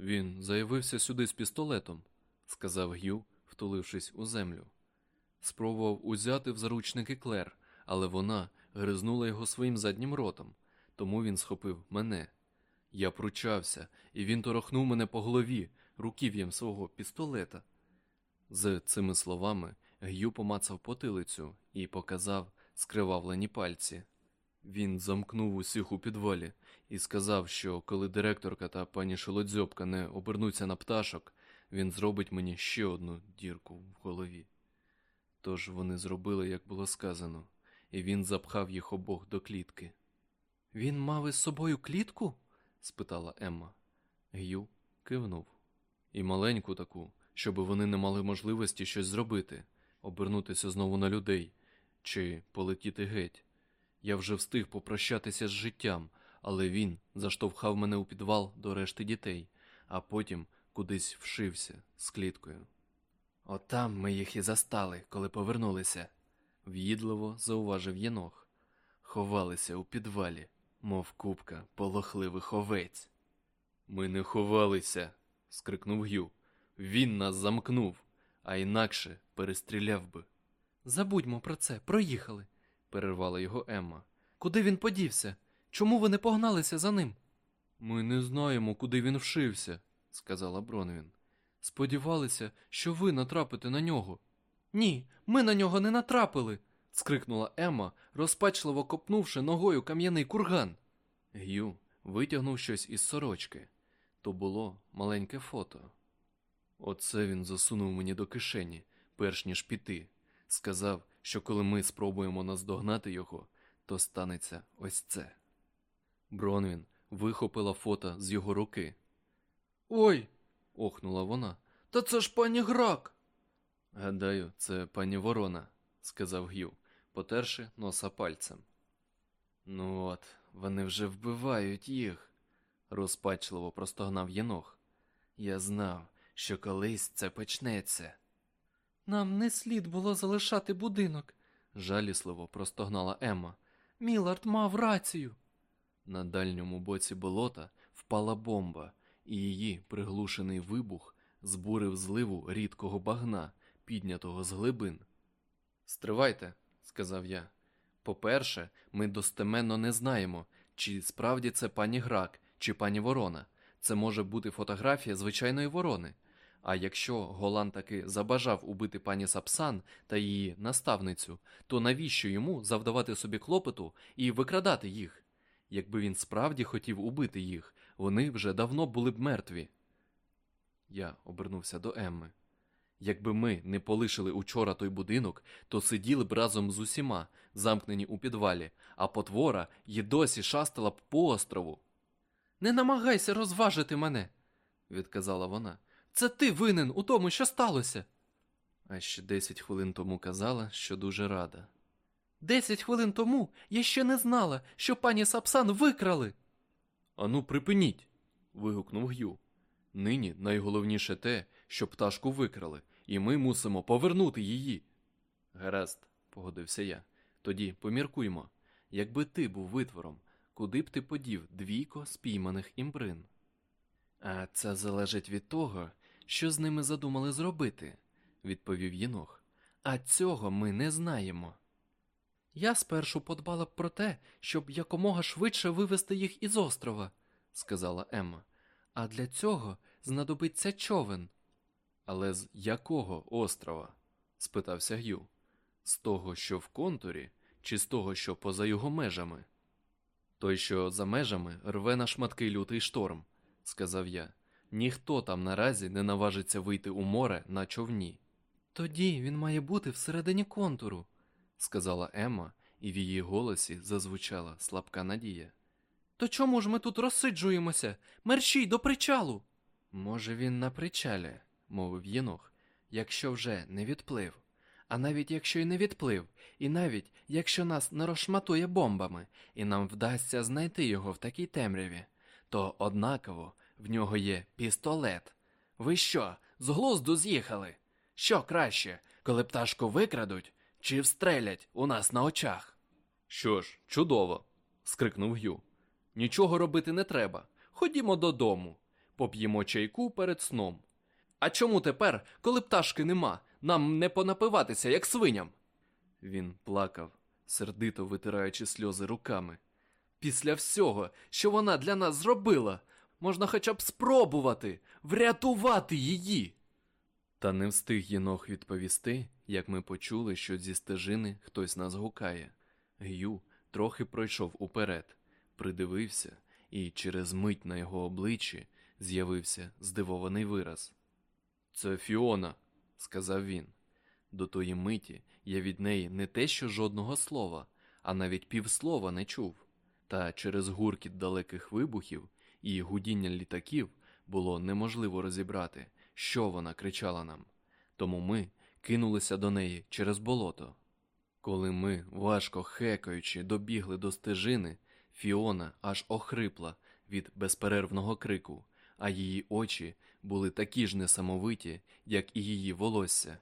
Він заявився сюди з пістолетом, сказав Г'ю, втулившись у землю. Спробував узяти в заручники Клер, але вона гризнула його своїм заднім ротом, тому він схопив мене. Я пручався, і він торохнув мене по голові руків'ям свого пістолета. З цими словами Г'ю помацав потилицю і показав скривавлені пальці. Він замкнув усіх у підвалі і сказав, що коли директорка та пані Шолодзьобка не обернуться на пташок, він зробить мені ще одну дірку в голові. Тож вони зробили, як було сказано, і він запхав їх обох до клітки. Він мав із собою клітку? спитала Емма. Г'ю кивнув. І маленьку таку, щоб вони не мали можливості щось зробити, обернутися знову на людей чи полетіти геть. Я вже встиг попрощатися з життям, але він заштовхав мене у підвал до решти дітей, а потім кудись вшився з кліткою. Отам ми їх і застали, коли повернулися, в'їдливо зауважив Єнох. Ховалися у підвалі, мов купка полохливих овець. Ми не ховалися, скрикнув Гю. Він нас замкнув, а інакше перестріляв би. Забудьмо про це, проїхали, перервала його Емма. Куди він подівся? Чому ви не погналися за ним? Ми не знаємо, куди він вшився, сказала Бронвін. Сподівалися, що ви натрапите на нього. Ні, ми на нього не натрапили. скрикнула Емма, розпачливо копнувши ногою кам'яний курган. Гю витягнув щось із сорочки. То було маленьке фото. Оце він засунув мені до кишені, перш ніж піти. Сказав, що коли ми спробуємо наздогнати його, то станеться ось це. Бронвін вихопила фото з його руки. Ой. охнула вона. Та це ж пані грак. Гадаю, це пані ворона, сказав Г'ю, потерши носа пальцем. Ну от, вони вже вбивають їх, розпачливо простогнав Єнох. Я знав, що колись це почнеться. Нам не слід було залишати будинок, жалісливо простогнала Емма. Мілард мав рацію. На дальньому боці болота впала бомба, і її приглушений вибух збурив зливу рідкого багна, піднятого з глибин. Стривайте, сказав я. По-перше, ми достеменно не знаємо, чи справді це пані Грак, чи пані Ворона. Це може бути фотографія звичайної ворони. А якщо Голан таки забажав убити пані Сапсан та її наставницю, то навіщо йому завдавати собі клопоту і викрадати їх? Якби він справді хотів убити їх, вони вже давно були б мертві. Я обернувся до Емми. Якби ми не полишили учора той будинок, то сиділи б разом з усіма, замкнені у підвалі, а потвора й досі шастала б по острову. Не намагайся розважити мене, відказала вона. Це ти винен у тому, що сталося. А ще десять хвилин тому казала, що дуже рада. Десять хвилин тому я ще не знала, що пані Сапсан викрали. Ану, припиніть. вигукнув Г'ю. Нині найголовніше те, що пташку викрали, і ми мусимо повернути її. Гаразд, погодився я. Тоді поміркуймо. Якби ти був витвором, куди б ти подів двійко спійманих імбрин? А це залежить від того, що з ними задумали зробити, відповів Єнох. А цього ми не знаємо. Я спершу подбала б про те, щоб якомога швидше вивести їх із острова, сказала Емма. А для цього знадобиться човен. Але з якого острова? спитався Г'ю. З того, що в контурі, чи з того, що поза його межами? Той, що за межами, рве на шматки лютий шторм, сказав я. Ніхто там наразі не наважиться вийти у море на човні. Тоді він має бути всередині контуру, сказала Емма, і в її голосі зазвучала слабка надія. То чому ж ми тут розсиджуємося? Мерщій до причалу. Може, він на причалі, мовив Єнох, якщо вже не відплив. А навіть якщо й не відплив, і навіть якщо нас не розшматує бомбами, і нам вдасться знайти його в такій темряві, то однаково в нього є пістолет. Ви що, з глузду з'їхали? Що краще, коли пташку викрадуть чи встрелять у нас на очах? Що ж, чудово, скрикнув Гю. Нічого робити не треба. Ходімо додому. Поп'ємо чайку перед сном. А чому тепер, коли пташки нема, нам не понапиватися, як свиням? Він плакав, сердито витираючи сльози руками. Після всього, що вона для нас зробила, можна хоча б спробувати врятувати її. Та не встиг Єнох відповісти, як ми почули, що зі стежини хтось нас гукає. Гю трохи пройшов уперед, придивився, і через мить на його обличчі з'явився здивований вираз. Це Фіона, сказав він. До тої миті я від неї не те що жодного слова, а навіть півслова не чув. Та через гуркіт далеких вибухів і гудіння літаків було неможливо розібрати, що вона кричала нам. Тому ми кинулися до неї через болото. Коли ми, важко хекаючи, добігли до стежини, Фіона аж охрипла від безперервного крику, а її очі були такі ж несамовиті, як і її волосся.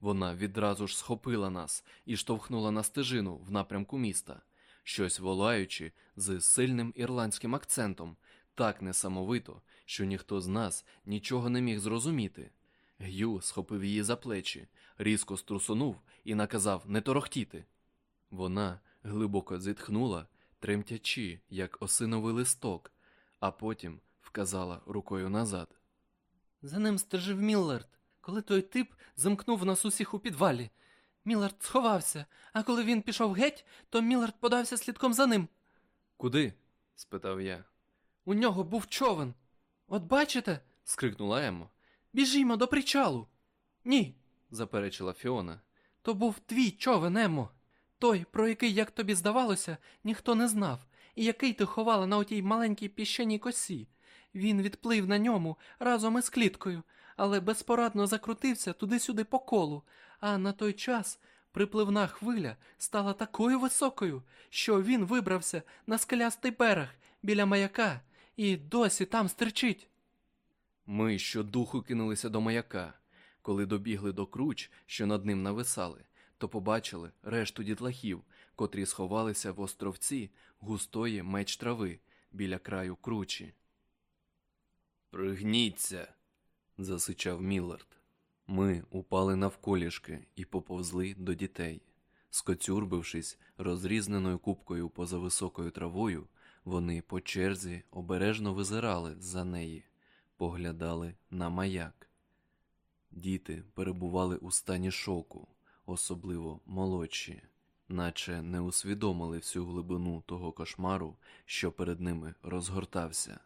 Вона відразу ж схопила нас і штовхнула на стежину в напрямку міста, щось волаючи з сильним ірландським акцентом, так несамовито, що ніхто з нас нічого не міг зрозуміти. Г'ю схопив її за плечі, різко струсунув і наказав не торохтіти. Вона глибоко зітхнула, тремтячи, як осиновий листок, а потім вказала рукою назад. За ним стежив Міллард, коли той тип замкнув нас усіх у підвалі. Міллард сховався, а коли він пішов геть, то Міллард подався слідком за ним. Куди? спитав я. У нього був човен. От бачите? скрикнула Емма. Біжімо до причалу. Ні, заперечила Фіона. то був твій човен, Емо. Той, про який, як тобі здавалося, ніхто не знав, і який ти ховала на отій маленькій піщаній косі. Він відплив на ньому разом із кліткою, але безпорадно закрутився туди-сюди по колу, а на той час припливна хвиля стала такою високою, що він вибрався на скелястий берег біля маяка і досі там стерчить. Ми щодуху кинулися до маяка. Коли добігли до круч, що над ним нависали, то побачили решту дітлахів, котрі сховалися в островці густої меч трави біля краю кручі. Пригніться, засичав Міллард. Ми упали навколішки і поповзли до дітей. Скоцюрбившись розрізненою купкою поза високою травою, вони по черзі обережно визирали за неї, поглядали на маяк. Діти перебували у стані шоку, особливо молодші, наче не усвідомили всю глибину того кошмару, що перед ними розгортався.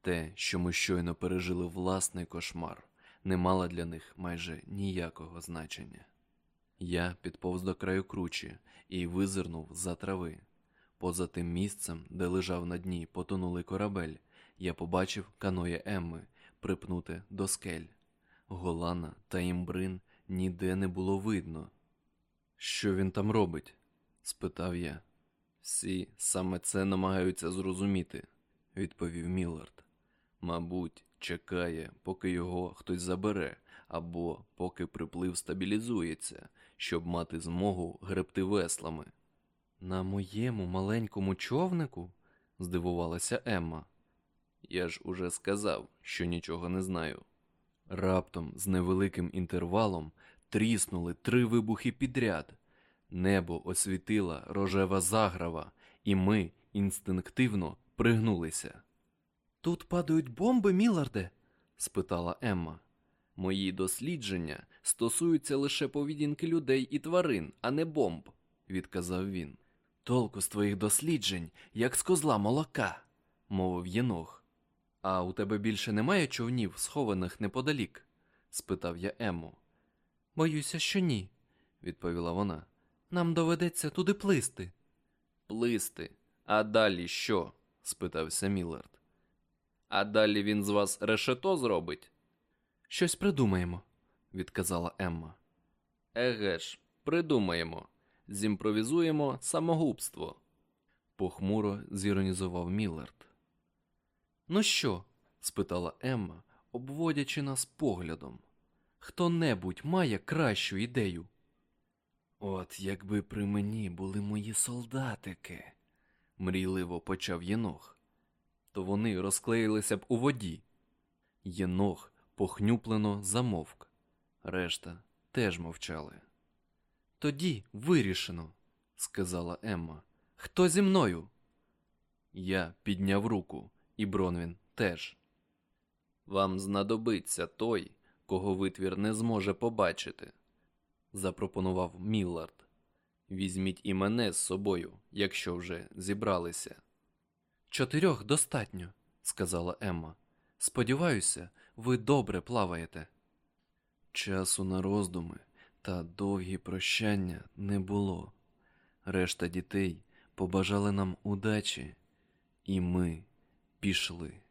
Те, що ми щойно пережили власний кошмар, не мало для них майже ніякого значення. Я підповз до краю кручі і визирнув за трави. Поза тим місцем, де лежав на дні потонулий корабель, я побачив каноє Емми, припнуте до скель. Голана та імбрин ніде не було видно. Що він там робить? спитав я. Всі саме це намагаються зрозуміти, відповів Міллард. Мабуть, чекає, поки його хтось забере, або поки приплив стабілізується, щоб мати змогу гребти веслами. На моєму маленькому човнику? здивувалася Емма. Я ж уже сказав, що нічого не знаю. Раптом, з невеликим інтервалом, тріснули три вибухи підряд. Небо освітила рожева заграва, і ми інстинктивно пригнулися. Тут падають бомби, Міларде? спитала Емма. Мої дослідження стосуються лише поведінки людей і тварин, а не бомб, відказав він. Толку з твоїх досліджень, як з козла молока, мовив Єнох. А у тебе більше немає човнів, схованих неподалік? спитав я Ему. Боюся, що ні, відповіла вона. Нам доведеться туди плисти. Плисти. А далі що? спитався Міллард. А далі він з вас решето зробить? Щось придумаємо, відказала Емма. Еге ж, придумаємо. Зімпровізуємо самогубство. Похмуро зіронізував Міллард. Ну що? спитала Емма, обводячи нас поглядом. Хто небудь має кращу ідею? От якби при мені були мої солдатики, мрійливо почав Єнох, то вони розклеїлися б у воді. Єнох похнюплено замовк. Решта теж мовчали. Тоді вирішено, сказала Емма. Хто зі мною? Я підняв руку, і Бронвін теж. Вам знадобиться той, кого витвір не зможе побачити, запропонував Міллард. Візьміть і мене з собою, якщо вже зібралися. Чотирьох достатньо, сказала Емма. Сподіваюся, ви добре плаваєте. Часу на роздуми та довгі прощання не було. Решта дітей побажали нам удачі, і ми пішли.